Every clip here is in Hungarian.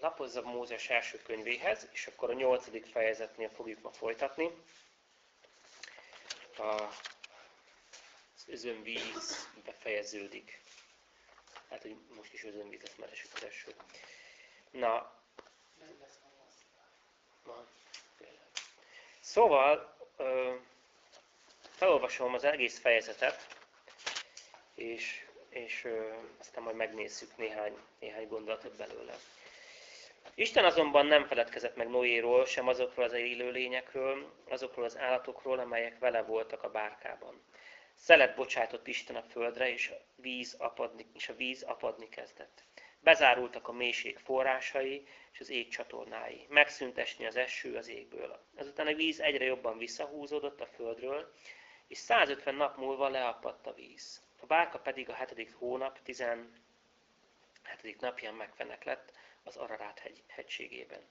lapozza Mózes első könyvéhez, és akkor a nyolcadik fejezetnél fogjuk ma folytatni. A, az özönvíz befejeződik. Hát, hogy most is mert esik az első. Na, Szóval, felolvasom az egész fejezetet, és, és aztán majd megnézzük néhány, néhány gondolatot belőle. Isten azonban nem feledkezett meg Noéról, sem azokról az élőlényekről, azokról az állatokról, amelyek vele voltak a bárkában. Szelet bocsájtott Isten a földre, és a víz apadni, és a víz apadni kezdett. Bezárultak a mélység forrásai és az ég csatornái. Megszűnt esni az eső az égből. Azután a víz egyre jobban visszahúzódott a földről, és 150 nap múlva leapadt a víz. A bárka pedig a hetedik hónap 17. napján megfenek lett az Ararát hegy, hegységében.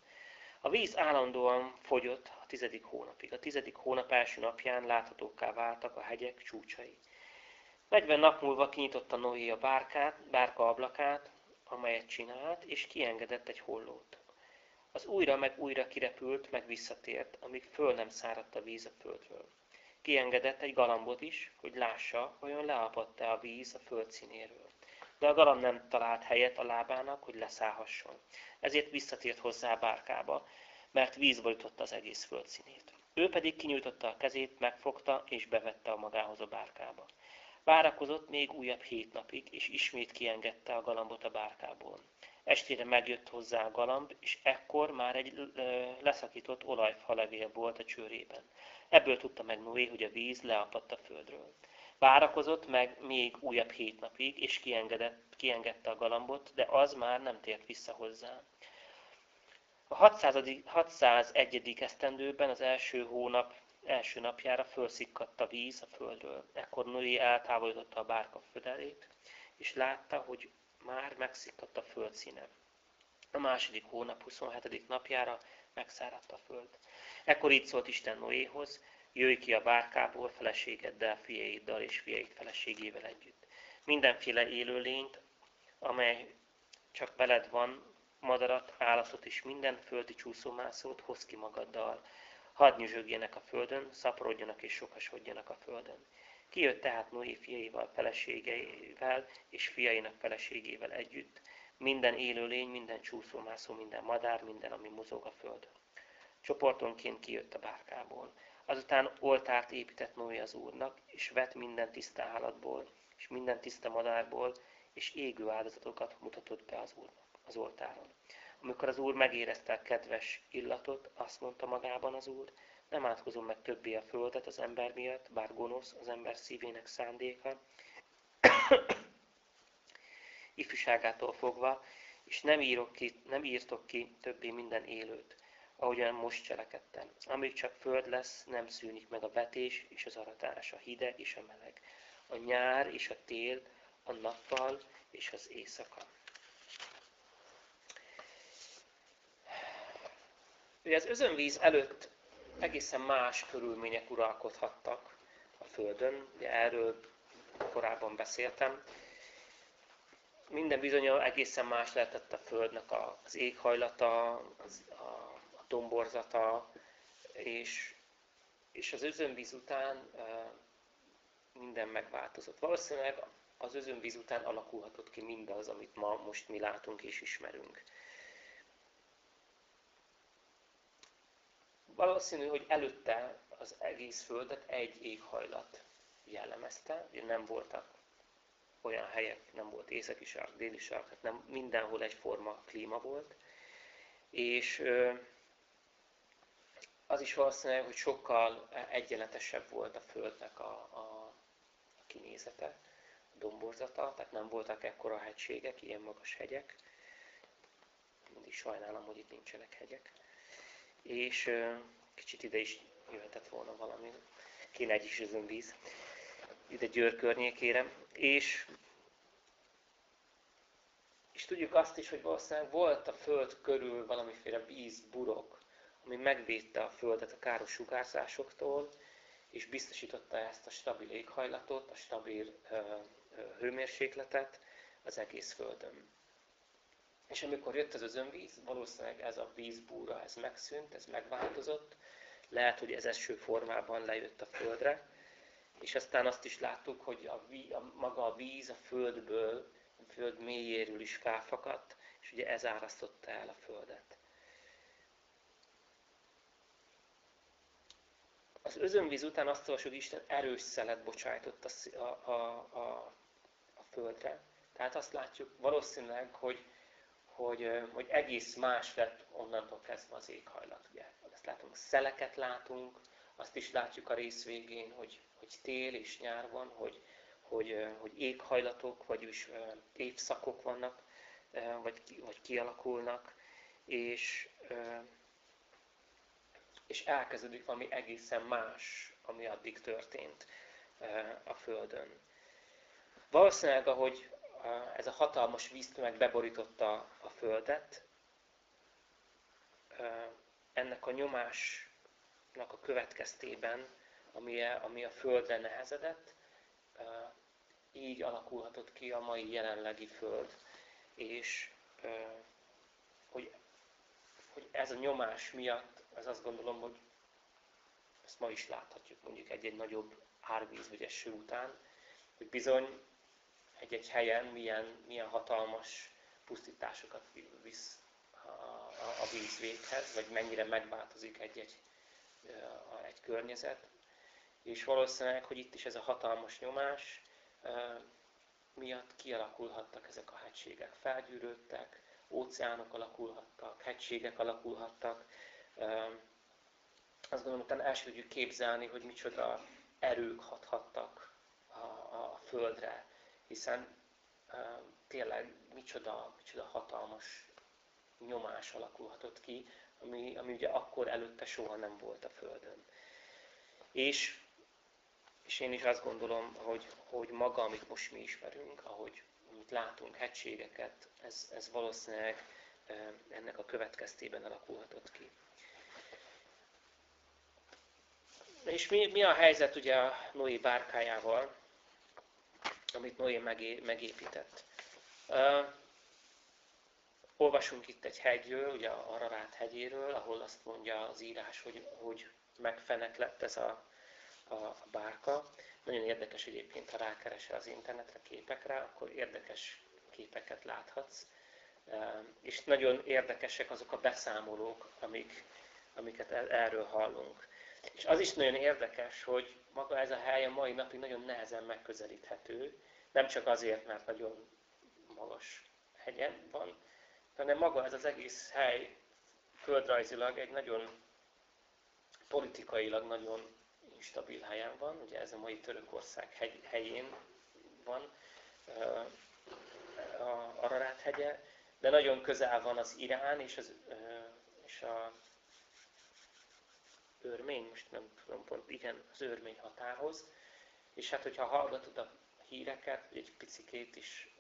A víz állandóan fogyott a tizedik hónapig. A tizedik hónap első napján láthatókká váltak a hegyek csúcsai. 40 nap múlva kinyitotta Noé a bárkát, bárka ablakát, amelyet csinált, és kiengedett egy hollót. Az újra meg újra kirepült, meg visszatért, amíg föl nem száradt a víz a földről. Kiengedett egy galambot is, hogy lássa, vajon leapadt-e a víz a föld színéről. De a galamb nem talált helyet a lábának, hogy leszállhasson. Ezért visszatért hozzá a bárkába, mert víz borította az egész földszínét. Ő pedig kinyújtotta a kezét, megfogta és bevette a magához a bárkába. Várakozott még újabb hét napig, és ismét kiengedte a galambot a bárkából. Estére megjött hozzá a galamb, és ekkor már egy leszakított olajfalevél volt a csőrében. Ebből tudta meg Noé, hogy a víz leapadt a földről. Várakozott meg még újabb hét napig, és kiengedett, kiengedte a galambot, de az már nem tért vissza hozzá. A 600. 601. esztendőben az első hónap első napjára fölszikkadt a víz a földről. Ekkor Noé eltávolította a bárka födelét, és látta, hogy már megszikkadt a föld színe. A második hónap 27. napjára megszáradt a föld. Ekkor így szólt Isten Noéhoz, jöjj ki a bárkából feleségeddel, fiaiddal és fiaid feleségével együtt. Mindenféle élőlényt, amely csak veled van, madarat, állatot és minden földi csúszómászót hoz ki magaddal, Hadd nyüzsögjenek a földön, szaporodjanak és sokasodjanak a földön. Kijött tehát Noé fiaival, feleségeivel és fiainak feleségével együtt, minden élőlény, minden csúszómászó, minden madár, minden, ami mozog a földön. Csoportonként kijött a bárkából. Azután oltárt épített Noé az Úrnak, és vett minden tiszta állatból, és minden tiszta madárból, és égő áldozatokat mutatott be az Úrnak az oltáron. Amikor az Úr megérezte a kedves illatot, azt mondta magában az Úr, nem átkozom meg többé a földet az ember miatt, bár gonosz az ember szívének szándéka, ifjúságától fogva, és nem, írok ki, nem írtok ki többé minden élőt, ahogyan most cselekedtem. Amíg csak föld lesz, nem szűnik meg a vetés és az aratás, a hideg és a meleg, a nyár és a tél, a nappal és az éjszaka. Ugye az özönvíz előtt egészen más körülmények uralkodhattak a Földön, ugye erről korábban beszéltem. Minden bizonyal egészen más lehetett a Földnek az éghajlata, domborzata, és, és az özönvíz után minden megváltozott. Valószínűleg az özönvíz után alakulhatott ki mindaz, amit ma most mi látunk és ismerünk. Valószínű, hogy előtte az egész Földet egy éghajlat jellemezte, ugye nem voltak olyan helyek, nem volt északi sark, déli sark, hát nem mindenhol egyforma klíma volt, és az is valószínű, hogy sokkal egyenletesebb volt a Földnek a, a, a kinézete, a domborzata, tehát nem voltak ekkora hegységek, ilyen magas hegyek. Mindig sajnálom, hogy itt nincsenek hegyek. És kicsit ide is jöhetett volna valami, kéne egy is víz, ide Győr környékére, és, és tudjuk azt is, hogy valószínűleg volt a Föld körül valamiféle víz, burok, ami megvédte a Földet a káros sugárzásoktól, és biztosította ezt a stabil éghajlatot, a stabil hőmérsékletet az egész Földön. És amikor jött ez az önvíz, valószínűleg ez a vízbúra, ez megszűnt, ez megváltozott. Lehet, hogy ez eső formában lejött a földre. És aztán azt is láttuk, hogy a, víz, a maga a víz a földből, a föld mélyéről is felfakadt, és ugye ez árasztotta el a földet. Az özönvíz után azt olvasjuk, Isten erős szelet bocsájtott a, a, a, a földre. Tehát azt látjuk valószínűleg, hogy, hogy, hogy egész más lett onnantól kezdve az éghajlat. Ugye? Azt látunk, szeleket látunk, azt is látjuk a rész végén, hogy, hogy tél és nyár van, hogy, hogy, hogy éghajlatok, vagyis évszakok vannak, vagy, vagy kialakulnak, és, és elkezdődik valami egészen más, ami addig történt a Földön. Valószínűleg, ahogy ez a hatalmas víztömeg beborította a Földet, ennek a nyomásnak a következtében, ami a, ami a Földre nehezedett, így alakulhatott ki a mai jelenlegi Föld. És hogy, hogy ez a nyomás miatt, az azt gondolom, hogy ezt ma is láthatjuk mondjuk egy-egy nagyobb árvíz vagy eső után, hogy bizony egy-egy helyen milyen, milyen hatalmas pusztításokat visz a, a, a vízvéghez, vagy mennyire megváltozik egy-egy egy környezet. És valószínűleg, hogy itt is ez a hatalmas nyomás miatt kialakulhattak ezek a hegységek. Felgyűrődtek, óceánok alakulhattak, hegységek alakulhattak. Azt gondolom, utána el tudjuk képzelni, hogy micsoda erők hathattak a, a Földre, hiszen tényleg micsoda, micsoda hatalmas nyomás alakulhatott ki, ami, ami ugye akkor előtte soha nem volt a Földön. És, és én is azt gondolom, hogy, hogy maga, amit most mi ismerünk, ahogy amit látunk, hegységeket, ez, ez valószínűleg ennek a következtében alakulhatott ki. És mi, mi a helyzet ugye a Noé bárkájával? amit Noé megépített. Uh, olvasunk itt egy hegyről, ugye a Ararat hegyéről, ahol azt mondja az írás, hogy, hogy megfenek lett ez a, a bárka. Nagyon érdekes egyébként, ha rákeresel az internetre képekre, akkor érdekes képeket láthatsz. Uh, és nagyon érdekesek azok a beszámolók, amik, amiket erről hallunk. És az is nagyon érdekes, hogy maga ez a hely a mai napig nagyon nehezen megközelíthető, nem csak azért, mert nagyon magas hegyen van, hanem maga ez az egész hely földrajzilag egy nagyon politikailag nagyon instabil helyen van, ugye ez a mai Törökország hegy, helyén van a Ararat hegye, de nagyon közel van az Irán és, az, és a örmény, most nem tudom pont, igen, az örmény határhoz. És hát, hogyha hallgatod a híreket, egy picikét is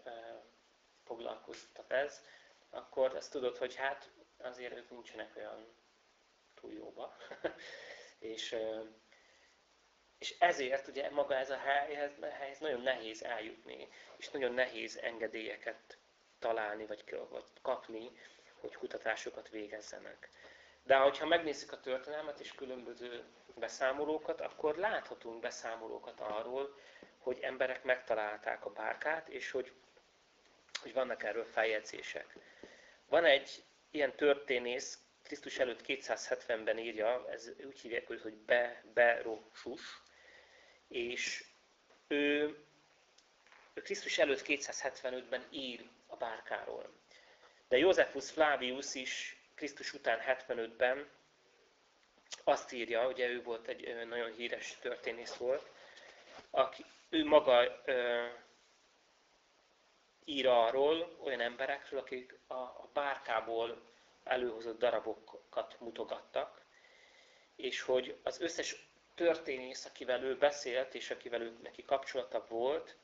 foglalkoztat ez, akkor azt tudod, hogy hát azért ők nincsenek olyan túl jóba. és, és ezért ugye maga ez a helyhez, helyhez nagyon nehéz eljutni, és nagyon nehéz engedélyeket találni, vagy, vagy kapni, hogy kutatásokat végezzenek. De ha megnézzük a történelmet és különböző beszámolókat, akkor láthatunk beszámolókat arról, hogy emberek megtalálták a bárkát, és hogy, hogy vannak erről feljegyzések. Van egy ilyen történész, Krisztus előtt 270-ben írja, ez úgy hívják őt, hogy Be, Berosus, és ő, ő Krisztus előtt 275-ben ír a bárkáról. De Józefus Flavius is Krisztus után 75-ben azt írja, ugye ő volt egy nagyon híres történész volt, aki, ő maga ö, ír arról, olyan emberekről, akik a, a bárkából előhozott darabokat mutogattak, és hogy az összes történész, akivel ő beszélt, és akivel ő, neki kapcsolata volt,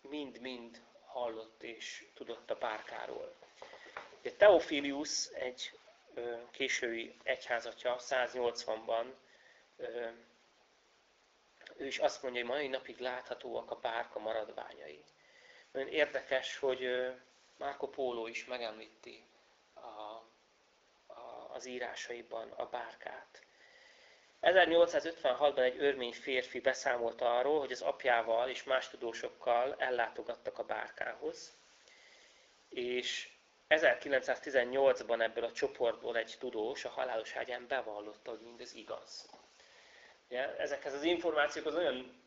mind-mind hallott és tudott a bárkáról. Ugye Teofilius egy késői egyházatja 180-ban ő is azt mondja, hogy mai napig láthatóak a bárka maradványai. Nagyon érdekes, hogy, Marco Polo is megemlíti a, a, az írásaiban a bárkát. 1856-ban egy örmény férfi beszámolt arról, hogy az apjával és más tudósokkal ellátogattak a bárkához, és 1918-ban ebből a csoportból egy tudós a halálos ágyán bevallotta, hogy mindez igaz. Ugye, ezekhez az információkhoz nagyon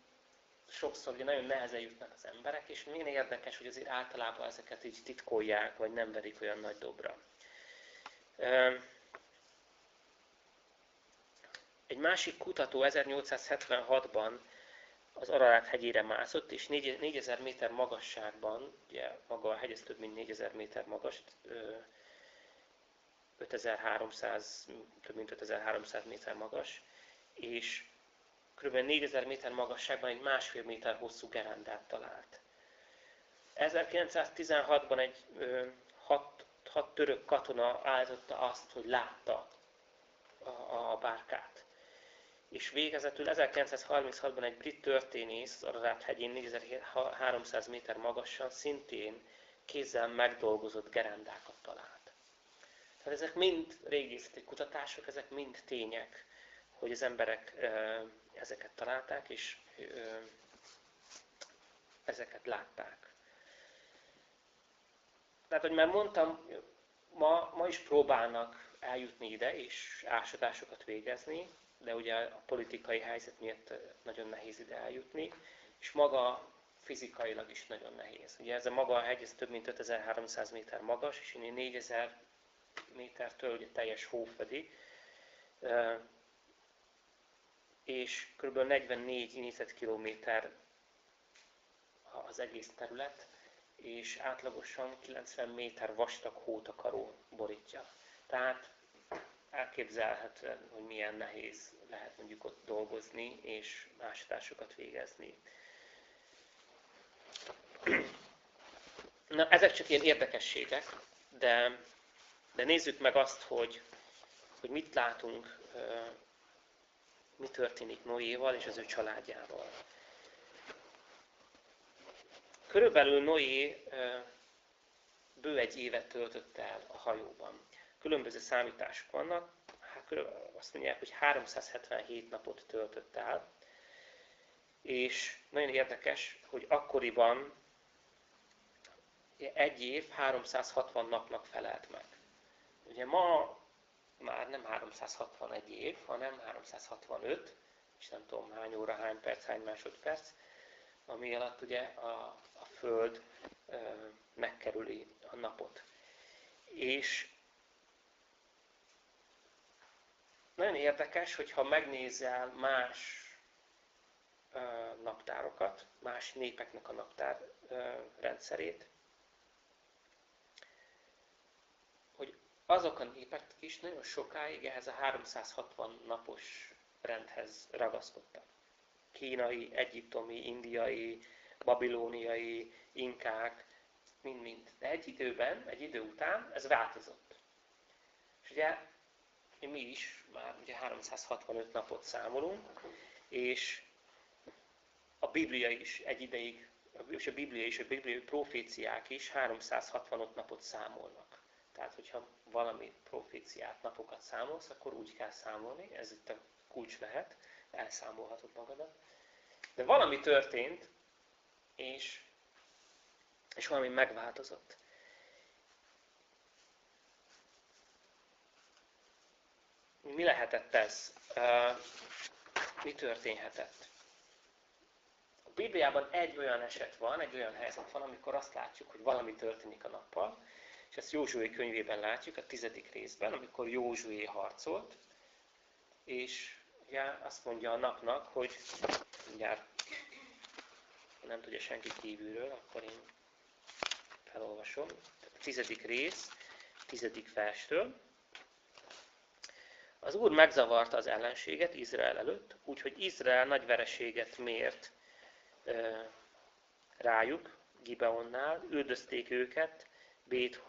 sokszor ugye nagyon nehezen jutnak az emberek, és milyen érdekes, hogy azért általában ezeket így titkolják, vagy nem verik olyan nagy dobra. Egy másik kutató 1876-ban az Ararat hegyére mászott, és 4000 méter magasságban, ugye maga a hegy ez több mint 4000 méter magas, 5300, több mint 5300 méter magas, és kb. 4000 méter magasságban egy másfél méter hosszú gerendát talált. 1916-ban egy ö, hat, hat török katona állította azt, hogy látta a, a bárkát. És végezetül 1936-ban egy brit történész az hegyén 4300 méter magasan szintén kézzel megdolgozott gerendákat talált. Tehát ezek mind régészeti kutatások, ezek mind tények, hogy az emberek ezeket találták, és ezeket látták. Tehát, hogy már mondtam, ma, ma is próbálnak eljutni ide, és ásadásokat végezni, de ugye a politikai helyzet miatt nagyon nehéz ide eljutni, és maga fizikailag is nagyon nehéz. Ugye ez a maga a hegy, ez több mint 5300 méter magas, és innen 4000 métertől ugye teljes hó fedi, és kb. 44 négyzetkilométer az egész terület, és átlagosan 90 méter vastag hótakaró borítja. Tehát elképzelhetően, hogy milyen nehéz lehet mondjuk ott dolgozni, és másodásokat végezni. Na, ezek csak ilyen érdekességek, de, de nézzük meg azt, hogy, hogy mit látunk mi történik Noéval és az ő családjával. Körülbelül Noé bő egy évet töltött el a hajóban. Különböző számítások vannak, hát azt mondják, hogy 377 napot töltött el, és nagyon érdekes, hogy akkoriban egy év 360 napnak felelt meg. Ugye ma már nem 361 év, hanem 365, és nem tudom hány óra, hány perc, hány másodperc, ami alatt ugye a, a Föld ö, megkerüli a napot. És nagyon érdekes, hogyha megnézel más naptárokat, más népeknek a naptár rendszerét, azok a népek is nagyon sokáig ehhez a 360 napos rendhez ragaszkodtak. Kínai, egyiptomi, indiai, babilóniai, inkák, mind-mind. De egy időben, egy idő után ez változott. És ugye mi is már ugye 365 napot számolunk, és a Biblia is egy ideig, és a Biblia és a bibliai proféciák is 365 napot számolnak. Tehát, hogyha valami proféciát, napokat számolsz, akkor úgy kell számolni, ez itt a kulcs lehet, elszámolhatod magadat. De valami történt, és, és valami megváltozott. Mi lehetett ez? Mi történhetett? A Bibliában egy olyan eset van, egy olyan helyzet van, amikor azt látjuk, hogy valami történik a nappal, és ezt Józsué könyvében látjuk, a tizedik részben, amikor Józsué harcolt, és ugye azt mondja a napnak, hogy mindjárt nem tudja senki kívülről, akkor én felolvasom. A tizedik rész, tizedik verstől. Az Úr megzavarta az ellenséget Izrael előtt, úgyhogy Izrael nagy vereséget mért e, rájuk, Gibeonnál, üldözték őket, Bét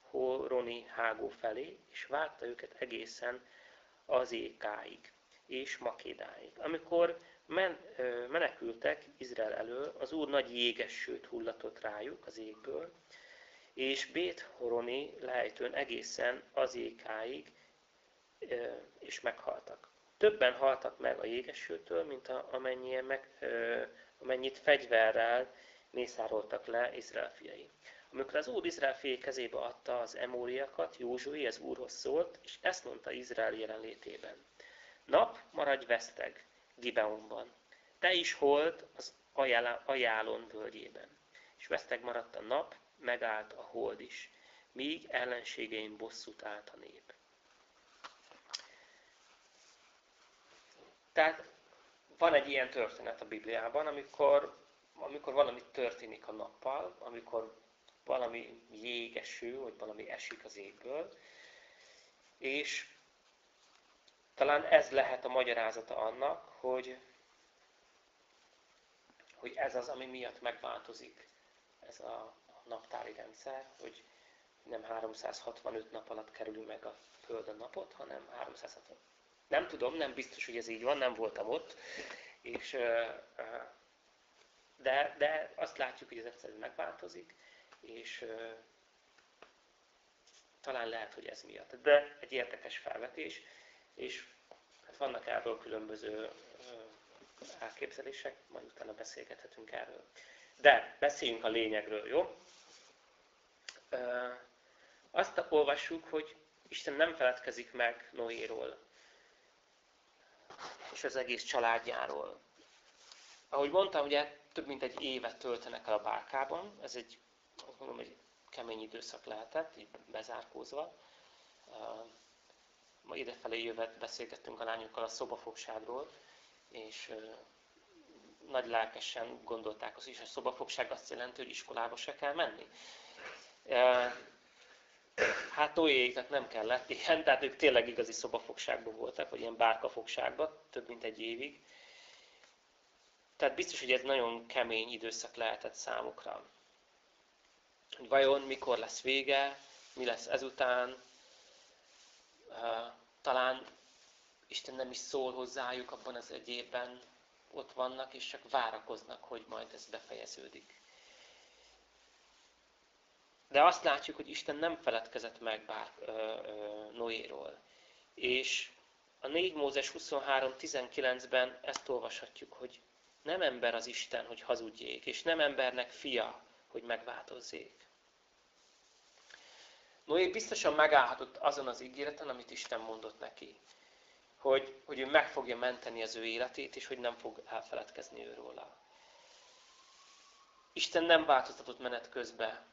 Horoni hágó felé, és várta őket egészen az ékáig és Makédáig. Amikor men, menekültek Izrael elől, az Úr nagy jégesőt hullatott rájuk az égből, és Bét-Horoni lejtőn egészen az ékáig és meghaltak. Többen haltak meg a jégesőtől, mint amennyien meg, amennyit fegyverrel mészároltak le Izrael fiai. Amikor az Úr Izrael fiai kezébe adta az emóriakat, Józsué az Úrhoz szólt, és ezt mondta Izrael jelenlétében. Nap, maradj veszteg Gibeonban. Te is hold az ajálon völgyében. És veszteg maradt a nap, megállt a hold is, míg ellenségeim bosszút állt a nép. Tehát van egy ilyen történet a Bibliában, amikor, amikor valami történik a nappal, amikor valami jégeső, vagy valami esik az égből, és talán ez lehet a magyarázata annak, hogy, hogy ez az, ami miatt megváltozik ez a naptári rendszer, hogy nem 365 nap alatt kerül meg a Földön napot, hanem 360. Nem tudom, nem biztos, hogy ez így van, nem voltam ott, és, de, de azt látjuk, hogy ez egyszerűen megváltozik, és talán lehet, hogy ez miatt. De egy érdekes felvetés, és hát vannak erről különböző elképzelések, majd utána beszélgethetünk erről. De beszéljünk a lényegről, jó? Azt olvassuk, hogy Isten nem feledkezik meg Noéról és az egész családjáról. Ahogy mondtam, ugye több mint egy évet töltenek el a bárkában, ez egy, mondom, egy kemény időszak lehetett, így bezárkózva. Ma idefelé jövet beszélgettünk a lányokkal a szobafogságról, és nagy lelkesen gondolták azt is, a szobafogság azt jelenti, hogy iskolába se kell menni. Hát Noéiknak nem kellett ilyen, tehát ők tényleg igazi szobafogságban voltak, vagy ilyen bárkafogságban, több mint egy évig. Tehát biztos, hogy ez nagyon kemény időszak lehetett számukra. Vajon mikor lesz vége, mi lesz ezután, talán Isten nem is szól hozzájuk abban az egy évben, ott vannak, és csak várakoznak, hogy majd ez befejeződik. De azt látjuk, hogy Isten nem feledkezett meg bár ö, Noéról. És a 4 Mózes 23.19-ben ezt olvashatjuk, hogy nem ember az Isten, hogy hazudjék, és nem embernek fia, hogy megváltozzék. Noé biztosan megállhatott azon az ígéreten, amit Isten mondott neki. Hogy, hogy ő meg fogja menteni az ő életét, és hogy nem fog elfeledkezni őróla. Isten nem változtatott menet közben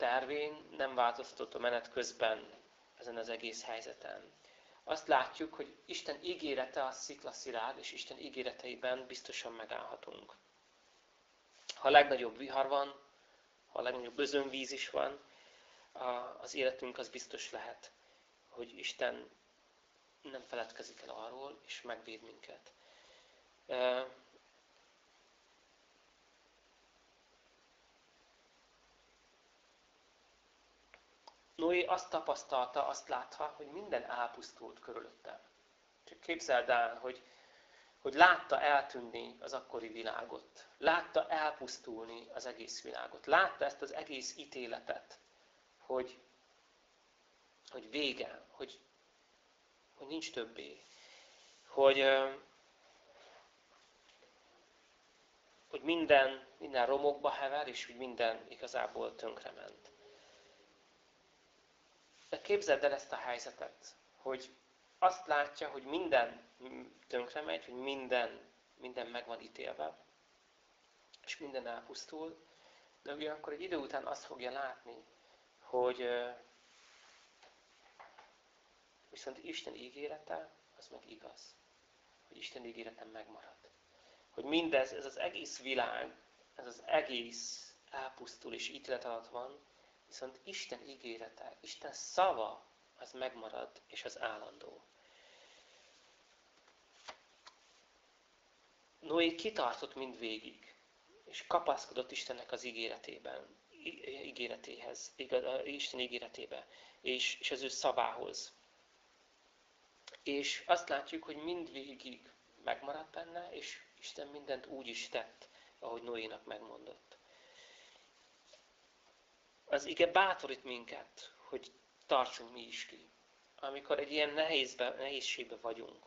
tervén, nem változtatott a menet közben ezen az egész helyzeten. Azt látjuk, hogy Isten ígérete a sziklaszirád, és Isten ígéreteiben biztosan megállhatunk. Ha a legnagyobb vihar van, ha a legnagyobb özönvíz is van, az életünk az biztos lehet, hogy Isten nem feledkezik el arról, és megvéd minket. Noé azt tapasztalta, azt látva, hogy minden elpusztult körülötte. Csak képzeld el, hogy, hogy látta eltűnni az akkori világot. Látta elpusztulni az egész világot. Látta ezt az egész ítéletet, hogy, hogy vége, hogy, hogy nincs többé. Hogy, hogy minden, minden romokba hever, és hogy minden igazából tönkrement. De képzeld el ezt a helyzetet, hogy azt látja, hogy minden tönkre megy, hogy minden, minden meg van ítélve, és minden elpusztul, de ugyanakkor egy idő után azt fogja látni, hogy viszont Isten ígérete, az meg igaz. Hogy Isten ígérete megmarad. Hogy mindez, ez az egész világ, ez az egész elpusztul és ítélet alatt van, Viszont Isten ígérete, Isten szava, az megmarad, és az állandó. Noé kitartott mind végig, és kapaszkodott Istennek az ígéretében, ígéretéhez, Isten ígéretébe, és, és az ő szavához. És azt látjuk, hogy mind végig megmaradt benne, és Isten mindent úgy is tett, ahogy Noénak megmondott. Az ige bátorít minket, hogy tartsunk mi is ki. Amikor egy ilyen nehézbe, nehézségbe vagyunk,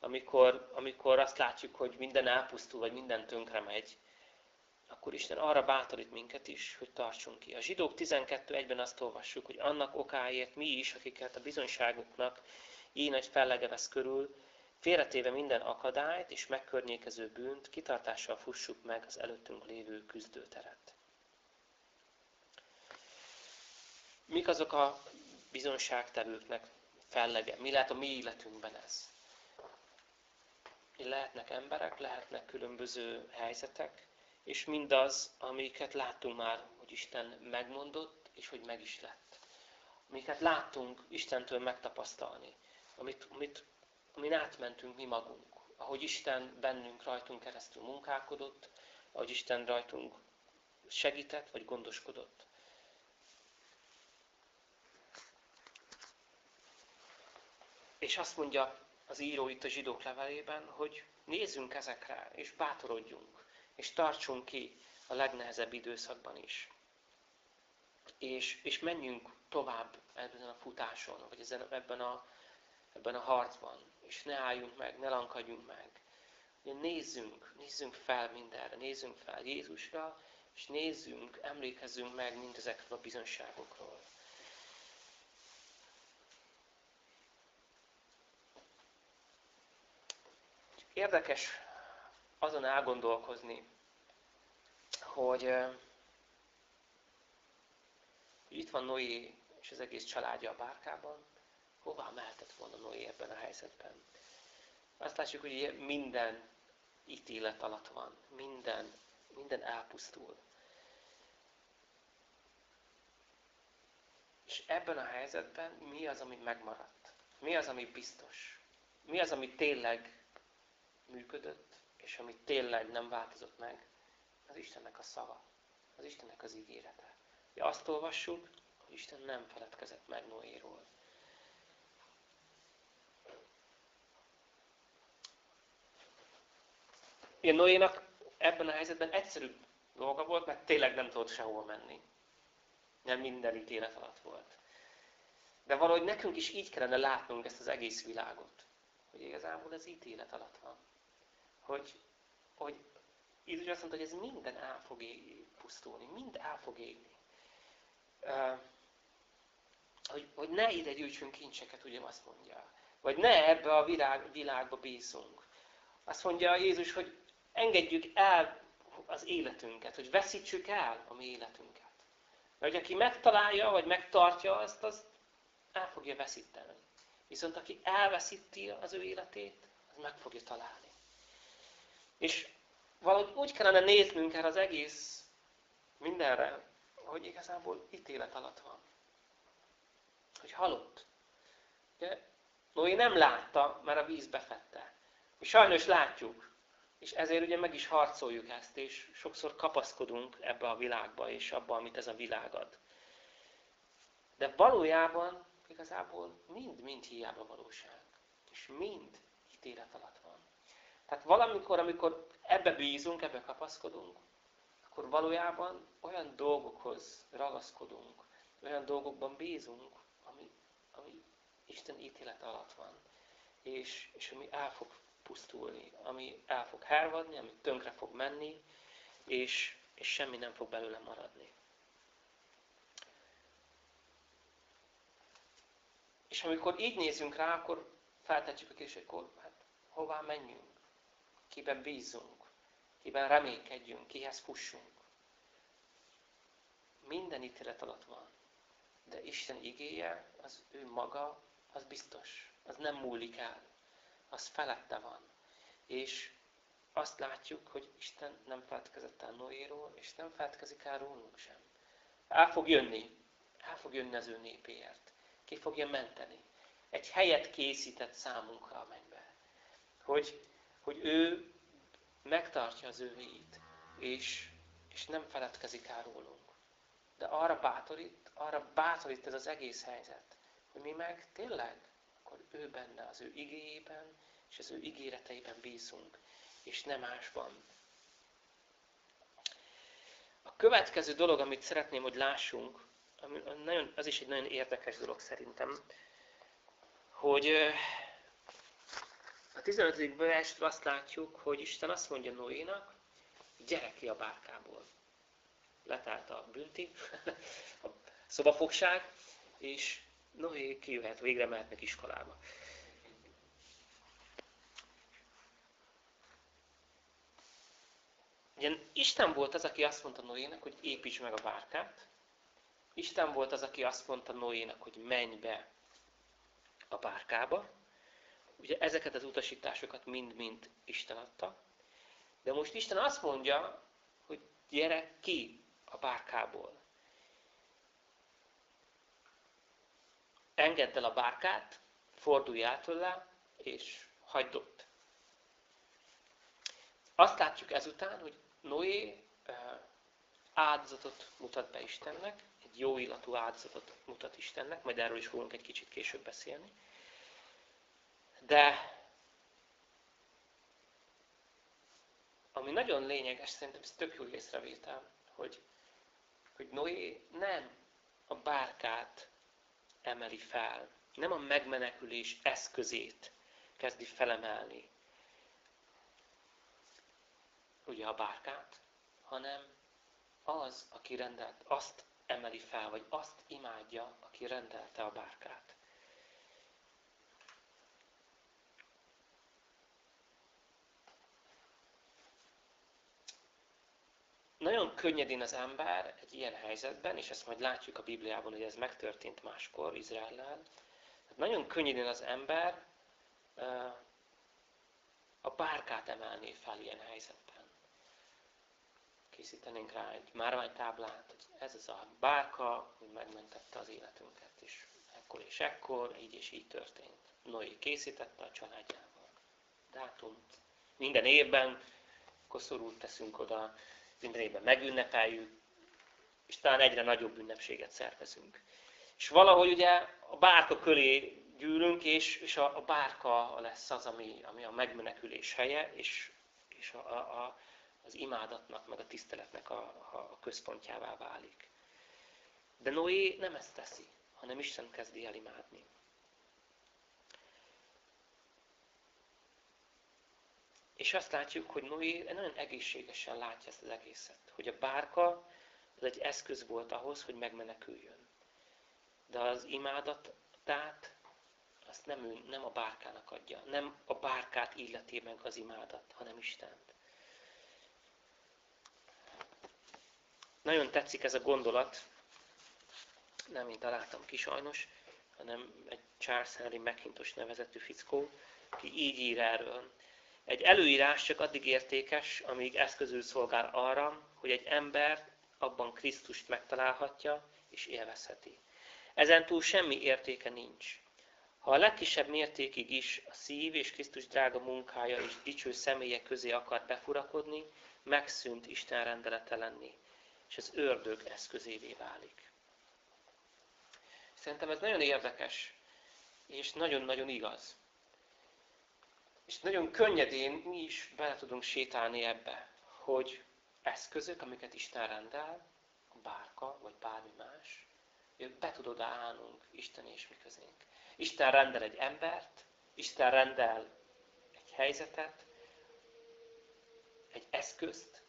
amikor, amikor azt látjuk, hogy minden elpusztul, vagy minden tönkre megy, akkor Isten arra bátorít minket is, hogy tartsunk ki. A zsidók 12.1-ben azt olvassuk, hogy annak okáért mi is, akiket a bizonyságuknak így nagy fellege vesz körül, félretéve minden akadályt és megkörnyékező bűnt, kitartással fussuk meg az előttünk lévő küzdőteret. Mik azok a bizonyságtevőknek fellege? Mi lehet a mi életünkben ez? Lehetnek emberek, lehetnek különböző helyzetek, és mindaz, amiket láttunk már, hogy Isten megmondott, és hogy meg is lett. Amiket láttunk Istentől megtapasztalni, amit, amit, amin átmentünk mi magunk. Ahogy Isten bennünk, rajtunk keresztül munkálkodott, ahogy Isten rajtunk segített, vagy gondoskodott. És azt mondja az író itt a zsidók levelében, hogy nézzünk ezekre, és bátorodjunk, és tartsunk ki a legnehezebb időszakban is. És, és menjünk tovább ebben a futáson, vagy ezen, ebben, a, ebben a harcban, és ne álljunk meg, ne lankadjunk meg. Nézzünk, nézzünk fel mindenre, nézzünk fel Jézusra, és nézzünk, emlékezzünk meg mindezekről a bizonságokról. Érdekes azon elgondolkozni, hogy itt van Noé és az egész családja a bárkában, hová mehetett volna Noé ebben a helyzetben? Azt látjuk, hogy minden ítélet alatt van, minden, minden elpusztul. És ebben a helyzetben mi az, ami megmaradt? Mi az, ami biztos? Mi az, ami tényleg működött, és ami tényleg nem változott meg, az Istennek a szava, az Istennek az ígérete. Ja, azt olvassuk, hogy Isten nem feledkezett meg Noéról. Én Noénak ebben a helyzetben egyszerűbb dolga volt, mert tényleg nem tudott sehol menni. Nem minden ítélet alatt volt. De valahogy nekünk is így kellene látnunk ezt az egész világot. Hogy igazából ez ítélet alatt van hogy, hogy Jézus azt mondta, hogy ez minden el fog pusztulni, mind el fog égni. Hogy, hogy ne ide gyűjtsünk kincseket, ugye azt mondja. Vagy ne ebbe a világ, világba bízunk. Azt mondja Jézus, hogy engedjük el az életünket, hogy veszítsük el a mi életünket. Mert aki megtalálja, vagy megtartja azt, az el fogja veszíteni. Viszont aki elveszíti az ő életét, az meg fogja találni. És valahogy úgy kellene néznünk erre az egész mindenre, hogy igazából ítélet alatt van. Hogy halott. Ugye, Noé nem látta, mert a víz befette. Mi sajnos látjuk, és ezért ugye meg is harcoljuk ezt, és sokszor kapaszkodunk ebbe a világba, és abba, amit ez a világ ad. De valójában igazából mind-mind hiába valóság. És mind ítélet alatt. Tehát valamikor, amikor ebbe bízunk, ebbe kapaszkodunk, akkor valójában olyan dolgokhoz ragaszkodunk, olyan dolgokban bízunk, ami, ami Isten ítélet alatt van. És, és ami el fog pusztulni, ami el fog hervadni, ami tönkre fog menni, és, és semmi nem fog belőle maradni. És amikor így nézünk rá, akkor feltetjük a kérdést, hogy hát hová menjünk? Kiben bízzunk, kiben reménykedjünk, kihez fussunk. Minden ítélet alatt van. De Isten igéje, az ő maga, az biztos. Az nem múlik el. Az felette van. És azt látjuk, hogy Isten nem feledkezett el Noéról, és nem feledkezik el rólunk sem. El fog jönni. El fog jönni az ő népéért. Ki fogja menteni. Egy helyet készített számunkra a mennybe. Hogy hogy ő megtartja az övéit, és, és nem feledkezik el rólunk. De arra bátorít, arra bátorít ez az egész helyzet, hogy mi meg tényleg, akkor ő benne, az ő igéjében, és az ő ígéreteiben bízunk, és nem másban. A következő dolog, amit szeretném, hogy lássunk ami nagyon, az is egy nagyon érdekes dolog szerintem, hogy a 15. verstől azt látjuk, hogy Isten azt mondja Noénak, gyere ki a bárkából. Letállt a bünti, a szobafogság, és Noé kijöhet, végre mehetnek iskolába. Ugye Isten volt az, aki azt mondta Noének, hogy építs meg a bárkát. Isten volt az, aki azt mondta Noénak, hogy menj be a bárkába. Ugye ezeket az utasításokat mind-mind Isten adta. De most Isten azt mondja, hogy gyere ki a bárkából. Engedd el a bárkát, fordulj át tőle, és hagyd ott. Azt látjuk ezután, hogy Noé áldozatot mutat be Istennek, egy jó illatú áldozatot mutat Istennek, majd erről is fogunk egy kicsit később beszélni. De ami nagyon lényeges, szerintem ez tök jó észrevétel, hogy, hogy Noé nem a bárkát emeli fel, nem a megmenekülés eszközét kezdi felemelni, ugye a bárkát, hanem az, aki rendelt, azt emeli fel, vagy azt imádja, aki rendelte a bárkát. Nagyon könnyedén az ember egy ilyen helyzetben, és ezt majd látjuk a Bibliában, hogy ez megtörtént máskor Izraellel, nagyon könnyedén az ember a bárkát emelné fel ilyen helyzetben készítenénk rá egy márványtáblát, hogy ez az a bárka, hogy megmentette az életünket, és ekkor és ekkor, így és így történt. Noé készítette a családjával. Dátumot. Minden évben koszorút teszünk oda, minden évben megünnepeljük, és talán egyre nagyobb ünnepséget szervezünk. És valahogy ugye a bárka köré gyűlünk, és, és a, a bárka lesz az, ami, ami a megmenekülés helye, és, és a, a, az imádatnak, meg a tiszteletnek a, a központjává válik. De Noé nem ezt teszi, hanem Isten kezdi el imádni. És azt látjuk, hogy Noé nagyon egészségesen látja ezt az egészet. Hogy a bárka az egy eszköz volt ahhoz, hogy megmeneküljön. De az imádatát azt nem, ő, nem a bárkának adja. Nem a bárkát illeti meg az imádat, hanem Istent. Nagyon tetszik ez a gondolat, nem mint találtam ki sajnos, hanem egy Charles Henry McIntosh nevezetű fickó, ki így ír erről. Egy előírás csak addig értékes, amíg eszközül szolgál arra, hogy egy ember abban Krisztust megtalálhatja és élvezheti. Ezen túl semmi értéke nincs. Ha a legkisebb mértékig is a szív és Krisztus drága munkája és dicső személye közé akar befurakodni, megszűnt Isten rendelete lenni és az ördög eszközévé válik. Szerintem ez nagyon érdekes, és nagyon-nagyon igaz. És nagyon könnyedén mi is bele tudunk sétálni ebbe, hogy eszközök, amiket Isten rendel, a bárka, vagy bármi más, be tud oda állnunk Isten és mi közénk. Isten rendel egy embert, Isten rendel egy helyzetet, egy eszközt,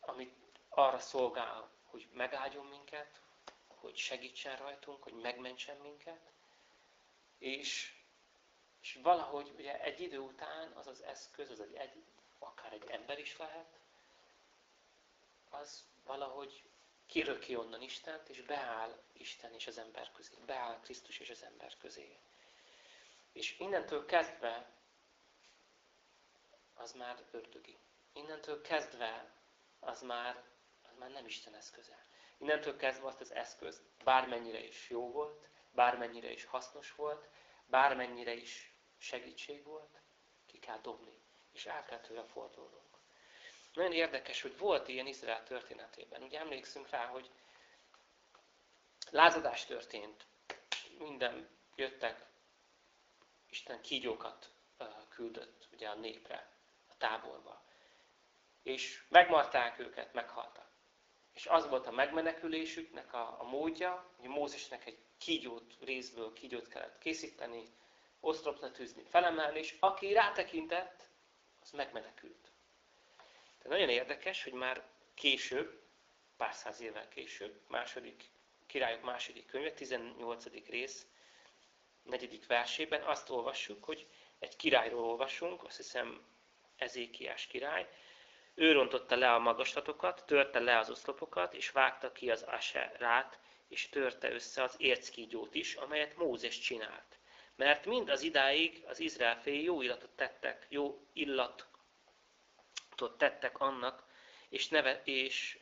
amit arra szolgál, hogy megáldjon minket, hogy segítsen rajtunk, hogy megmentsen minket, és, és valahogy ugye egy idő után az az eszköz, az egy, egy, akár egy ember is lehet, az valahogy kiröki onnan Istent, és beáll Isten és az ember közé. Beáll Krisztus és az ember közé. És innentől kezdve az már ördögi. Innentől kezdve az már már nem Isten eszköze. Innentől kezdve azt az eszközt, bármennyire is jó volt, bármennyire is hasznos volt, bármennyire is segítség volt, ki kell dobni, és el kell tőle fordulnunk. Nagyon érdekes, hogy volt ilyen Izrael történetében. Ugye emlékszünk rá, hogy lázadás történt, minden jöttek, Isten kígyókat küldött ugye a népre, a táborba. És megmarták őket, meghaltak. és az volt a megmenekülésüknek a, a módja, hogy Mózesnek egy kígyót, részből kígyót kellett készíteni, osztrop letűzni, felemelni, és aki rátekintett, az megmenekült. De nagyon érdekes, hogy már később, pár száz évvel később, második, királyok második könyve, 18. rész, negyedik versében azt olvassuk, hogy egy királyról olvasunk, azt hiszem Ezékiás király, ő rontotta le a magaslatokat, törte le az oszlopokat, és vágta ki az aserát, és törte össze az érckígyót is, amelyet Mózes csinált. Mert mind az idáig az Izrael fél jó illatot tettek, jó illatot tettek annak, és, neve, és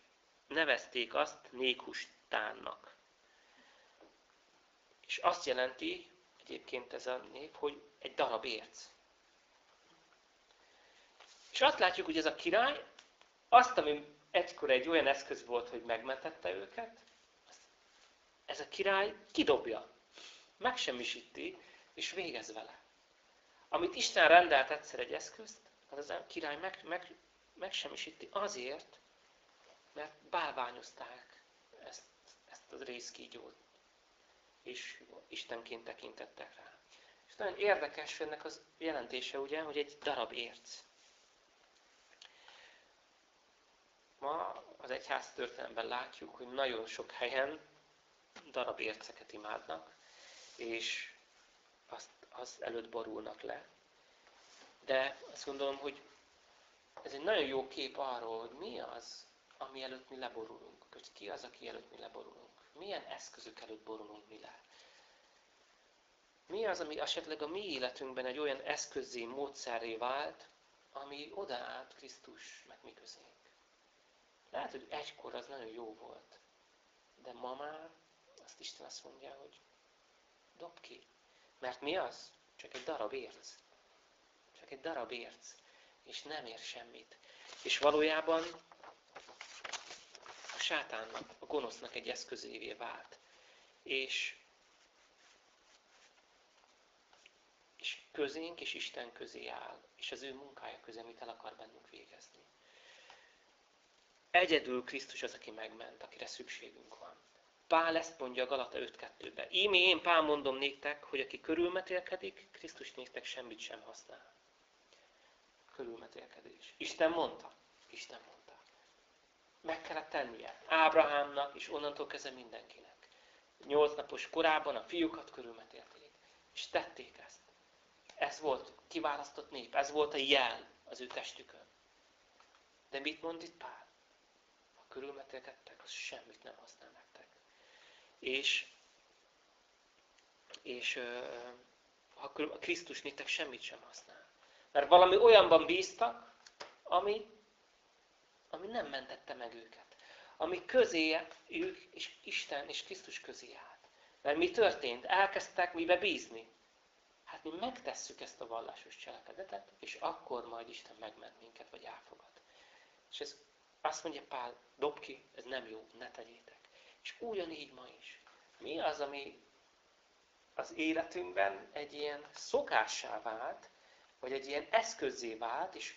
nevezték azt Nékustánnak. És azt jelenti egyébként ez a nép, hogy egy darab érc. És azt látjuk, hogy ez a király, azt, ami egykor egy olyan eszköz volt, hogy megmentette őket, ez a király kidobja, megsemmisíti, és végez vele. Amit Isten rendelt egyszer egy eszközt, az az király meg, meg, megsemmisíti azért, mert bálványozták ezt, ezt a részkígyót, és Istenként tekintettek rá. És nagyon érdekes ennek az jelentése, ugye, hogy egy darab érc. Ma az egyház történelemben látjuk, hogy nagyon sok helyen darab érceket imádnak, és azt, azt előtt borulnak le. De azt gondolom, hogy ez egy nagyon jó kép arról, hogy mi az, ami előtt mi leborulunk. Hogy ki az, aki előtt mi leborulunk. Milyen eszközök előtt borulunk mi le. Mi az, ami esetleg a mi életünkben egy olyan eszközé, módszerré vált, ami odaállt Krisztus meg mi közénk. Lehet, hogy egykor az nagyon jó volt, de ma már azt Isten azt mondja, hogy dob ki. Mert mi az? Csak egy darab érc. Csak egy darab érc. És nem ér semmit. És valójában a sátánnak, a gonosznak egy eszközévé vált. És, és közénk és Isten közé áll. És az ő munkája közé, amit el akar bennünk végezni. Egyedül Krisztus az, aki megment, akire szükségünk van. Pál ezt mondja a Galata 5.2-ben. Ímé én Pál mondom néktek, hogy aki körülmetélkedik, Krisztus néktek semmit sem használ. Körülmetélkedés. Isten mondta. Isten mondta. Meg kellett tennie. Ábrahámnak, és onnantól kezdve mindenkinek. Nyolc napos korában a fiúkat körülmetélték. És tették ezt. Ez volt kiválasztott nép. Ez volt a jel az ő testükön. De mit mond itt Pál? Ha körülmetélkedtek, az semmit nem használ nektek és, és akkor a Krisztus nektek semmit sem használ. Mert valami olyanban bíztak, ami, ami nem mentette meg őket. Ami közé ők és Isten és Krisztus közé állt. Mert mi történt? Elkezdtek mibe bízni. Hát mi megtesszük ezt a vallásos cselekedetet, és akkor majd Isten megment minket, vagy elfogad. És ez azt mondja Pál, dob ki, ez nem jó, ne tegyétek. És ugyanígy ma is. Mi az, ami az életünkben egy ilyen szokássá vált, vagy egy ilyen eszközé vált, és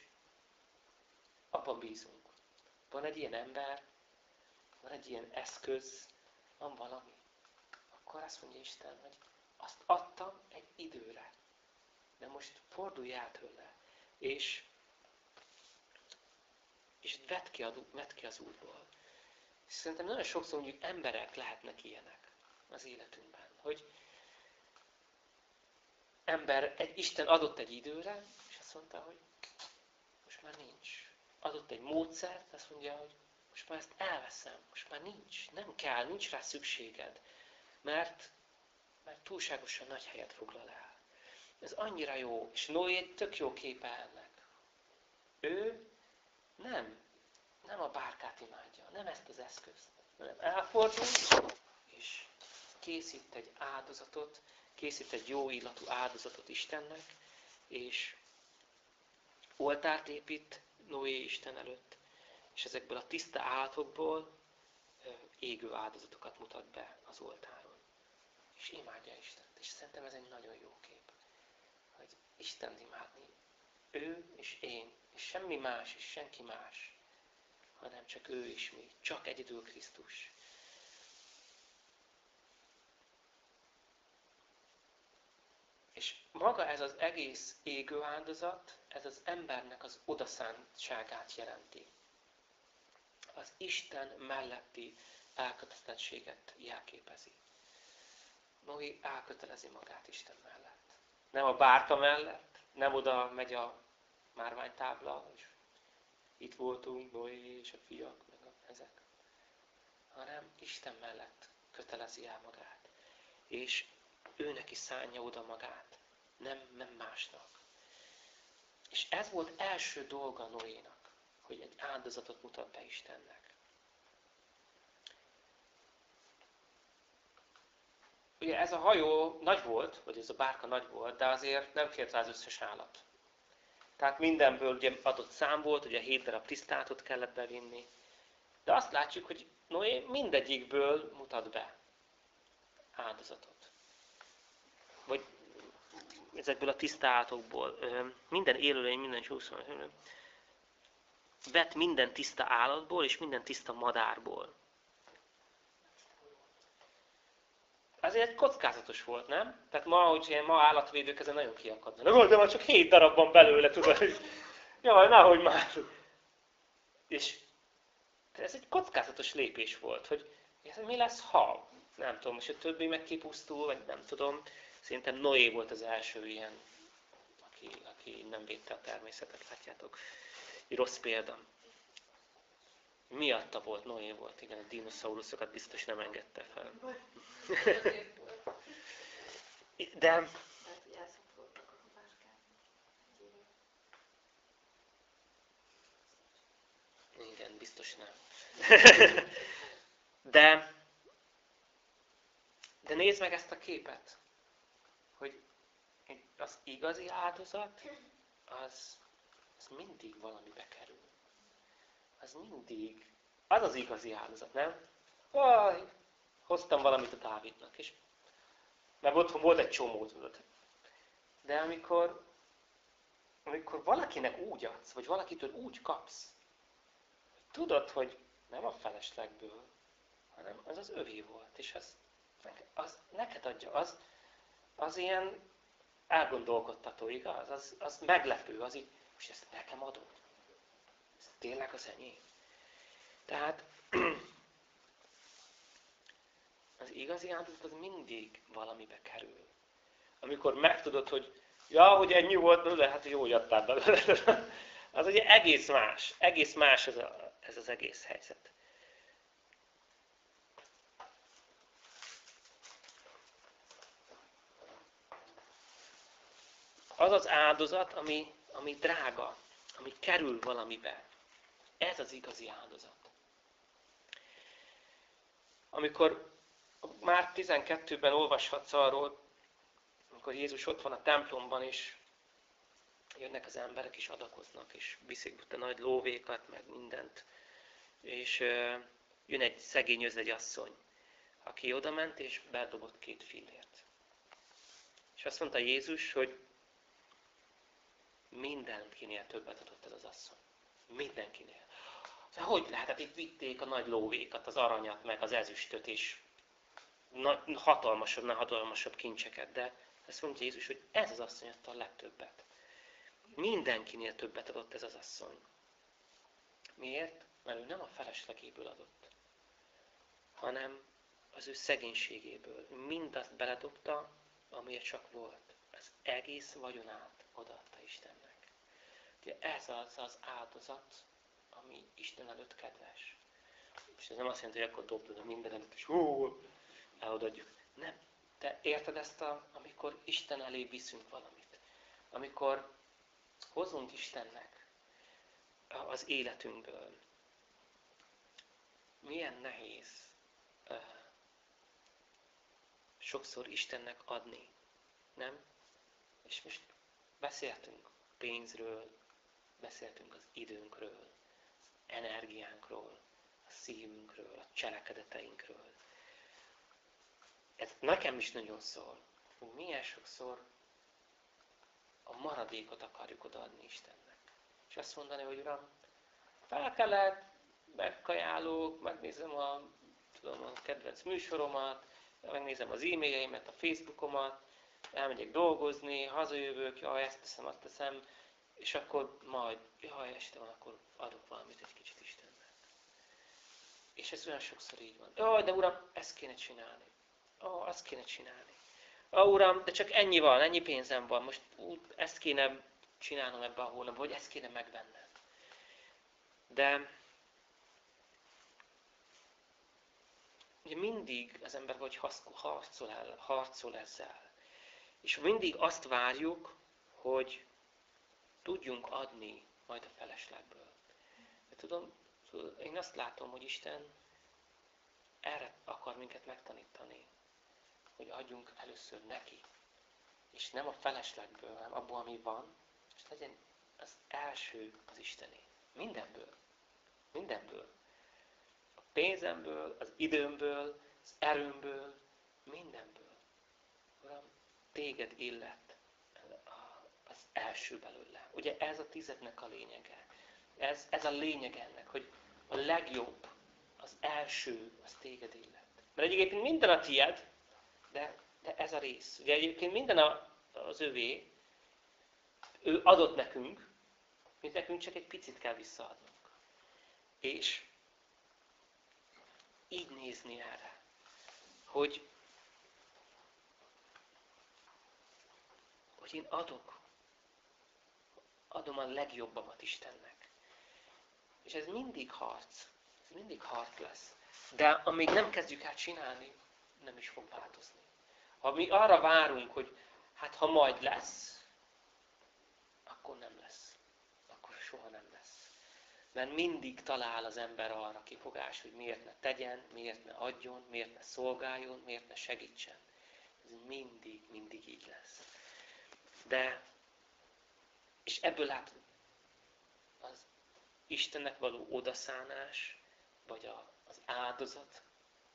abban bízunk. Van egy ilyen ember, van egy ilyen eszköz, van valami. Akkor azt mondja Isten, hogy azt adtam egy időre. De most fordulj át tőle, és, és vedd ki, ki az útból. És szerintem nagyon sokszor mondjuk emberek lehetnek ilyenek az életünkben. Hogy ember, egy Isten adott egy időre, és azt mondta, hogy most már nincs. Adott egy módszert, azt mondja, hogy most már ezt elveszem, most már nincs, nem kell, nincs rá szükséged, mert, mert túlságosan nagy helyet foglal el. Ez annyira jó, és Noé tök jó képe ennek. Ő nem, nem a bárkát imádja, nem ezt az eszközt, hanem elfordul, és készít egy áldozatot, készít egy jó illatú áldozatot Istennek, és oltárt épít Noé Isten előtt, és ezekből a tiszta állatokból égő áldozatokat mutat be az oltáron. És imádja Istent. És szerintem ez egy nagyon jó kép. Hogy Isten imádni. Ő és én, és semmi más, és senki más. Hanem csak ő és mi. Csak egyedül Krisztus. És maga ez az egész égő áldozat, ez az embernek az odaszántságát jelenti. Az Isten melletti elkötelezettséget jelképezi. Noé elkötelezi magát Isten mellett. Nem a bárka mellett, nem oda megy a márványtábla, és itt voltunk, Noé és a fiak, meg a ezek, hanem Isten mellett kötelezi el magát. És ő neki szánja oda magát, nem, nem másnak. És ez volt első dolga Noénak, hogy egy áldozatot mutat be Istennek. Ugye ez a hajó nagy volt, vagy ez a bárka nagy volt, de azért nem fért rá az összes állat. Tehát mindenből ugye adott szám volt, ugye hét darab tisztátot kellett bevinni. De azt látjuk, hogy Noé mindegyikből mutat be áldozatot. Vagy ezekből a tisztállatokból. Minden élőlény, minden csúszó. Vett minden tiszta állatból és minden tiszta madárból. Azért kockázatos volt, nem? Tehát ma, hogy ilyen ma állatvédők ezen nagyon kiakadnak. De már csak hét darabban belőle, tudod, hogy jaj, nehogy már. És ez egy kockázatos lépés volt, hogy ez mi lesz, ha? Nem tudom, és a többi meg kipusztul, vagy nem tudom. Szerintem Noé volt az első ilyen, aki, aki nem védte a természetet, látjátok. Egy rossz példa. Miatta volt, Noé volt, igen, a dinoszauruszokat biztos nem engedte fel. De... Igen, biztos nem. De, de nézd meg ezt a képet, hogy az igazi áldozat, az, az mindig valamibe kerül. Az mindig, az az igazi áldozat, nem? Vaj, hoztam valamit a Dávidnak, és mert otthon volt egy csomó, tudod. De amikor, amikor valakinek úgy adsz, vagy valakitől úgy kapsz, hogy tudod, hogy nem a feleslegből, hanem az az övé volt, és az, az neked adja, az, az ilyen elgondolkodtató, igaz? Az, az meglepő, az így, most ezt nekem adod? Tényleg az enyém? Tehát az igazi áldozat az mindig valamibe kerül. Amikor megtudod, hogy ja, hogy ennyi volt belőle, hát jó, hogy adtál belőle. Az ugye egész más. Egész más ez, a, ez az egész helyzet. Az az áldozat, ami, ami drága, ami kerül valamibe. Ez az igazi áldozat. Amikor már 12-ben olvashatsz arról, amikor Jézus ott van a templomban, és jönnek az emberek, és adakoznak, és viszik a nagy lóvékat, meg mindent. És jön egy szegény özvegyasszony, aki oda ment, és bedobott két fillért. És azt mondta Jézus, hogy mindenkinél többet adott ez az asszony. Mindenkinél. De hogy lehet? Hát itt vitték a nagy lóvékat, az aranyat, meg az ezüstöt, és hatalmasabb, ne hatalmasabb kincseket, de ezt mondja Jézus, hogy ez az asszony adta a legtöbbet. Mindenkinél többet adott ez az asszony. Miért? Mert ő nem a feleslegéből adott, hanem az ő szegénységéből. Mindazt beledobta, amilyen csak volt. Az egész vagyonát odaadta Istennek. Ugye ez az az áldozat, ami Isten előtt kedves. És ez nem azt jelenti, hogy akkor dobd a mindenet, és hú, elodadjuk. Nem. Te érted ezt, a, amikor Isten elé viszünk valamit? Amikor hozunk Istennek az életünkből. Milyen nehéz uh, sokszor Istennek adni, nem? És most beszéltünk pénzről, beszéltünk az időnkről, energiánkról, a szívünkről, a cselekedeteinkről ez nekem is nagyon szól, milyen sokszor a maradékot akarjuk odaadni Istennek. És azt mondani, hogy Uram, fel kellett megkajálok, megnézem a, tudom, a kedvenc műsoromat, megnézem az e-mailjeimet, a Facebookomat, elmegyek dolgozni, hazajövök, jaj, ezt teszem, azt teszem, és akkor majd, jaj, este van, akkor adok valamit egy kicsit Istennek. És ez olyan sokszor így van. Jaj, de Uram, ezt kéne csinálni. Ó, azt kéne csinálni. Ó, Uram, de csak ennyi van, ennyi pénzem van, most ú, ezt kéne csinálnom ebbe a hónapban, vagy ezt kéne megvennem. De ugye mindig az ember vagy harcol, el, harcol ezzel. És mindig azt várjuk, hogy tudjunk adni majd a feleslegből. De tudom, én azt látom, hogy Isten erre akar minket megtanítani, hogy adjunk először neki. És nem a feleslegből, hanem abból, ami van, és legyen az első az Istené. Mindenből. Mindenből. A pénzemből, az időmből, az erőmből, mindenből. Uram, téged illet első belőle. Ugye ez a tizednek a lényege. Ez, ez a lényeg ennek, hogy a legjobb, az első, az téged illet. Mert egyébként minden a tied, de, de ez a rész. Ugye egyébként minden a, az övé, ő adott nekünk, mint nekünk csak egy picit kell visszaadnunk. És így nézni erre, hogy, hogy én adok, adom a legjobbamat Istennek. És ez mindig harc, ez mindig harc lesz. De amíg nem kezdjük el csinálni, nem is fog változni. Ha mi arra várunk, hogy hát ha majd lesz, akkor nem lesz. Akkor soha nem lesz. Mert mindig talál az ember arra kifogás, hogy miért ne tegyen, miért ne adjon, miért ne szolgáljon, miért ne segítsen. Ez mindig, mindig így lesz. De, és ebből látod, az Istennek való odaszánás, vagy a, az áldozat,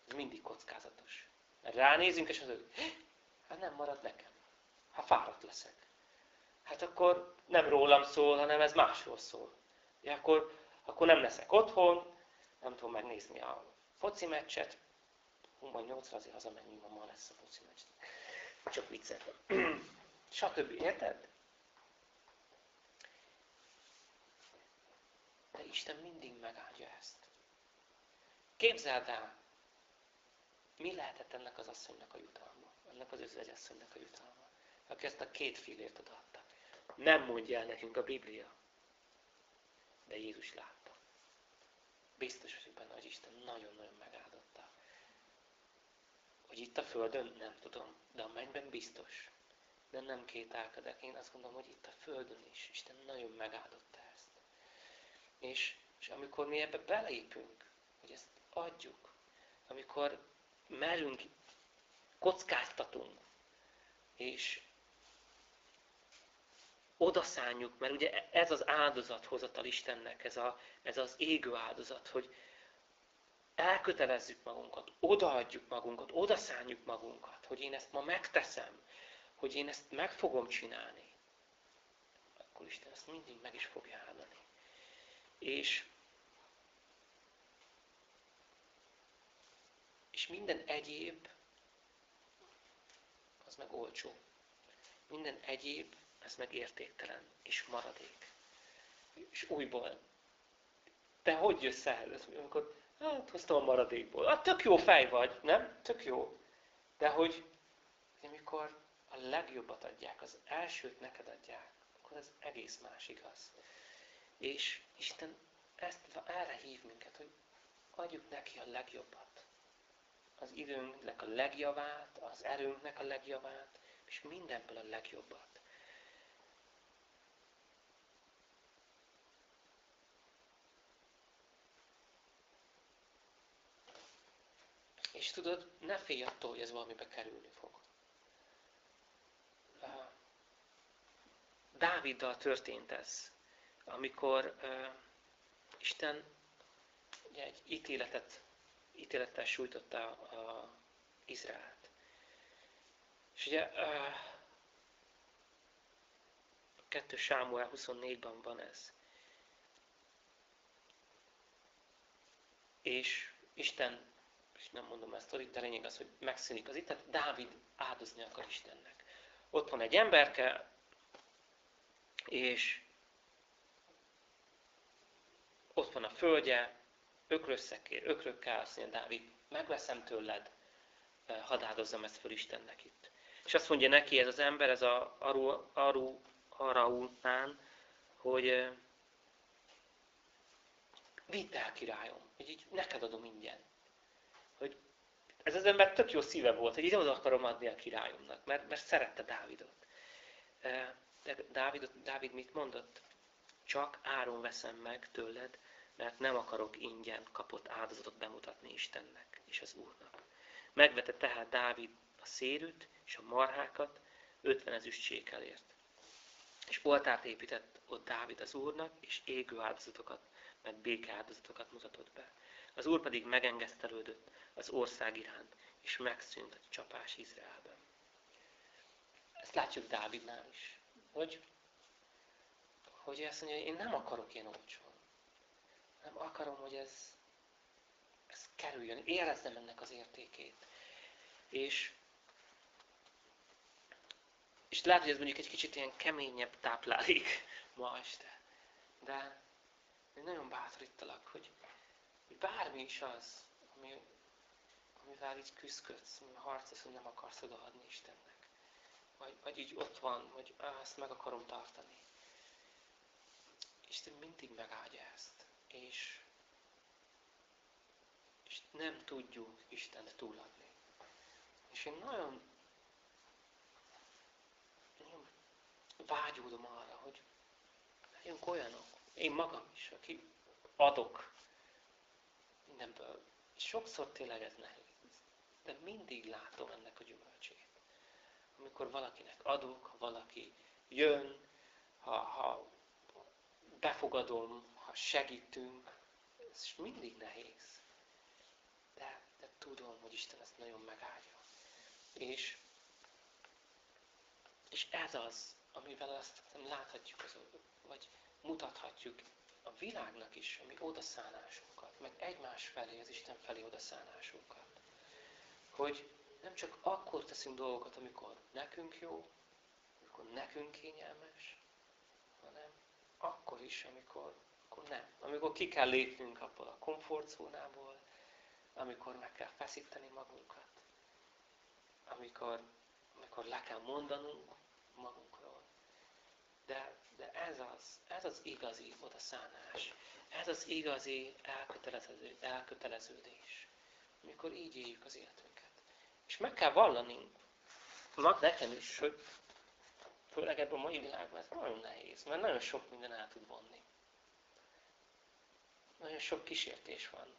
ez mindig kockázatos. Mert ránézünk, és az, hogy hát nem marad nekem. Hát fáradt leszek. Hát akkor nem rólam szól, hanem ez másról szól. Ja, akkor, akkor nem leszek otthon, nem tudom megnézni a foci meccset. Hú, majd nyolcra azért hazamegyünk, ma lesz a foci meccs. Csak viccet. Stb. Érted? De Isten mindig megáldja ezt. Képzeld el, mi lehetett ennek az asszonynak a jutalma? Ennek az özvegyasszonynak a jutalma? Aki ezt a két filért odaadta. Nem mondja el nekünk a Biblia. De Jézus látta. Biztos vagyok benne, hogy Isten nagyon-nagyon megáldotta. Hogy itt a Földön, nem tudom, de a mennyben biztos. De nem kétálkodok. Én azt gondolom, hogy itt a Földön is Isten nagyon megáldotta ezt. És, és amikor mi ebbe beleépünk, hogy ezt adjuk, amikor merünk, kockáztatunk, és odaszánjuk, mert ugye ez az áldozathozatal Istennek, ez, a, ez az égő áldozat, hogy elkötelezzük magunkat, odaadjuk magunkat, odaszánjuk magunkat, hogy én ezt ma megteszem, hogy én ezt meg fogom csinálni, akkor Isten ezt mindig meg is fogja áldani. És És minden egyéb, az meg olcsó. Minden egyéb, ez meg értéktelen, és maradék. És újból. Te hogy jössz ehhez? Amikor, hát hoztam a maradékból. Hát tök jó fej vagy, nem? Tök jó. De hogy amikor a legjobbat adják, az elsőt neked adják, akkor ez egész más igaz. És Isten ezt, erre hív minket, hogy adjuk neki a legjobbat az időnknek a legjavát, az erőnknek a legjavát, és mindenből a legjobbat. És tudod, ne félj attól, hogy ez valamibe kerülni fog. Dáviddal történt ez, amikor uh, Isten ugye, egy ítéletet ítélettel sújtotta a Izraelt. És ugye a 2 Sámuel 24-ban van ez. és Isten, és nem mondom ezt, de lényeg az, hogy megszűnik az itt, Dávid áldozni akar Istennek. Ott van egy emberke, és ott van a földje, ökrösszekér, ökrökkel, azt mondja Dávid, megveszem tőled, eh, hadd áldozzam ezt föl Istennek itt. És azt mondja neki ez az ember, ez a Aru, Aru Araunán, hogy eh, vidd el királyom, hogy így neked adom ingyen. Hogy ez az ember tök jó szíve volt, hogy így oda akarom adni a királyomnak, mert, mert szerette Dávidot. Eh, de Dávid, Dávid mit mondott? Csak áron veszem meg tőled, mert nem akarok ingyen kapott áldozatot bemutatni Istennek és az Úrnak. Megvette tehát Dávid a szérűt és a marhákat 50 ezüst sékelért. És oltárt épített ott Dávid az Úrnak, és égő áldozatokat, mert béke áldozatokat mutatott be. Az Úr pedig megengesztelődött az ország iránt, és megszűnt a csapás Izraelben. Ezt látjuk Dávidnál is, hogy, hogy azt mondja, hogy én nem akarok ilyen olcsón. Nem akarom, hogy ez, ez kerüljön, érezzem ennek az értékét. És, és lehet, hogy ez mondjuk egy kicsit ilyen keményebb táplálék ma este. De én nagyon bátorítalak, hogy, hogy bármi is az, ami, amivel így küzdködsz, ami harcolsz, hogy nem akarsz odaadni Istennek. Vagy, vagy így ott van, hogy ezt meg akarom tartani. Isten mindig megáldja ezt és, és nem tudjuk Istent túladni. És én nagyon, nagyon vágyódom arra, hogy legyünk olyanok, én magam is, aki adok mindenből. És sokszor tényleg ez nehéz. De mindig látom ennek a gyümölcsét. Amikor valakinek adok, ha valaki jön, ha, ha befogadom, ha segítünk, ez mindig nehéz. De, de tudom, hogy Isten ezt nagyon megállja. És, és ez az, amivel azt láthatjuk, az, vagy mutathatjuk a világnak is, ami odaszállásunkat, meg egymás felé, az Isten felé odaszállásunkat. Hogy nem csak akkor teszünk dolgokat, amikor nekünk jó, amikor nekünk kényelmes, akkor is, amikor akkor nem. Amikor ki kell lépnünk abból a komfortzónából, amikor meg kell feszíteni magunkat, amikor, amikor le kell mondanunk magunkról. De, de ez, az, ez az igazi odaszánás, ez az igazi elkötelező, elköteleződés, amikor így éljük az életünket. És meg kell vallani, mag nekem is, hogy főleg ebben a mai világban ez nagyon nehéz, mert nagyon sok minden el tud vonni. Nagyon sok kísértés van.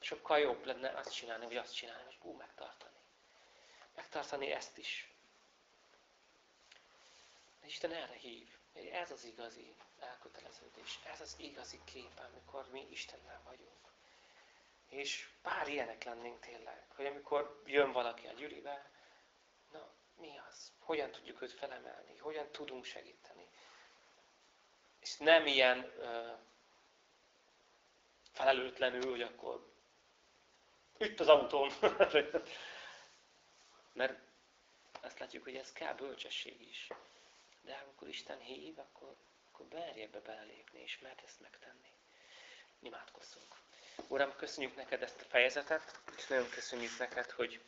Sokkal jobb lenne azt csinálni, vagy azt csinálni, hogy hú, megtartani. Megtartani ezt is. Isten erre hív. Ez az igazi elköteleződés. Ez az igazi kép, amikor mi Istennel vagyunk. És pár ilyenek lennénk tényleg, hogy amikor jön valaki a gyűlibe, mi az? Hogyan tudjuk őt felemelni? Hogyan tudunk segíteni? És nem ilyen uh, felelőtlenül, hogy akkor itt az autóm. Mert azt látjuk, hogy ez kell bölcsesség is. De amikor Isten hív, akkor, akkor merj ebbe belépni, és mert ezt megtenni. Imádkozzunk. Uram, köszönjük neked ezt a fejezetet, és nagyon köszönjük neked, hogy,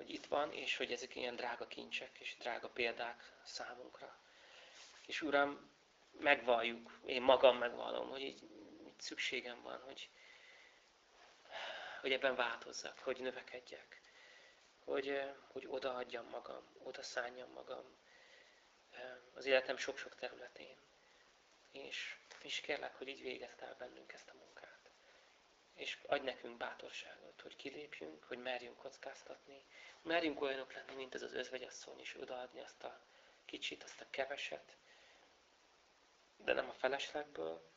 hogy itt van, és hogy ezek ilyen drága kincsek, és drága példák számunkra. És Uram, megvalljuk, én magam megvallom, hogy így szükségem van, hogy, hogy ebben változzak, hogy növekedjek, hogy, eh, hogy odaadjam magam, odaszálljam magam eh, az életem sok-sok területén. És, és kérlek, hogy így végezd el bennünk ezt a munkát. És adj nekünk bátorságot, hogy kilépjünk, hogy merjünk kockáztatni, merjünk olyanok lenni, mint ez az özvegyasszony, és odaadni azt a kicsit, azt a keveset, de nem a feleslegből,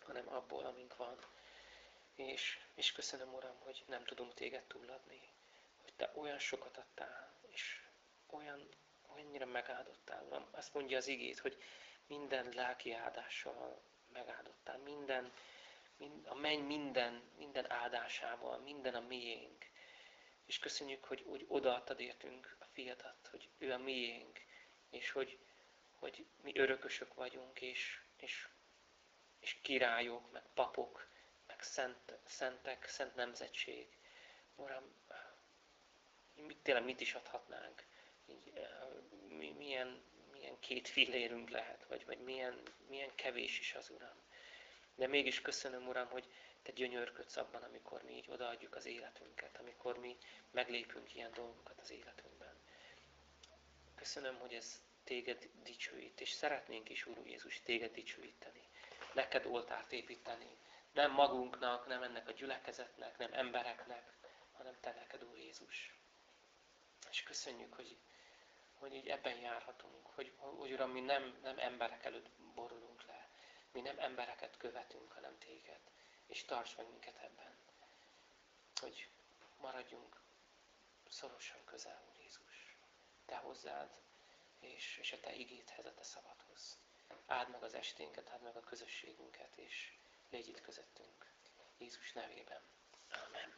hanem abból, amink van. És, és köszönöm, Uram, hogy nem tudunk téged túladni, hogy te olyan sokat adtál, és olyan, olyannyira megáldottál, Uram. Azt mondja az igét, hogy minden lelki áldással megáldottál, minden a menny minden, minden áldásával, minden a miénk. És köszönjük, hogy úgy odaadtad értünk a fiadat, hogy ő a miénk, és hogy, hogy mi örökösök vagyunk, és, és, és királyok, meg papok, meg szent, szentek, szent nemzetség. Uram, mit, tényleg mit is adhatnánk? Így, milyen, milyen két fillérünk lehet, vagy, vagy milyen, milyen kevés is az, Uram. De mégis köszönöm, Uram, hogy Te gyönyörködsz abban, amikor mi így odaadjuk az életünket, amikor mi meglépünk ilyen dolgokat az életünkben. Köszönöm, hogy ez Téged dicsőít, és szeretnénk is, Úr Jézus, Téged dicsőíteni. Neked oltárt építeni. Nem magunknak, nem ennek a gyülekezetnek, nem embereknek, hanem Te neked, Úr Jézus. És köszönjük, hogy, hogy így ebben járhatunk, hogy, hogy Uram, mi nem, nem emberek előtt borulunk mi nem embereket követünk, hanem téged. És tarts meg minket ebben, hogy maradjunk szorosan közel, Úr Jézus. Te hozzád, és, és a Te igéthez, a Te szabadhoz. Áld meg az esténket, áld meg a közösségünket, és légy itt közöttünk. Jézus nevében. Amen.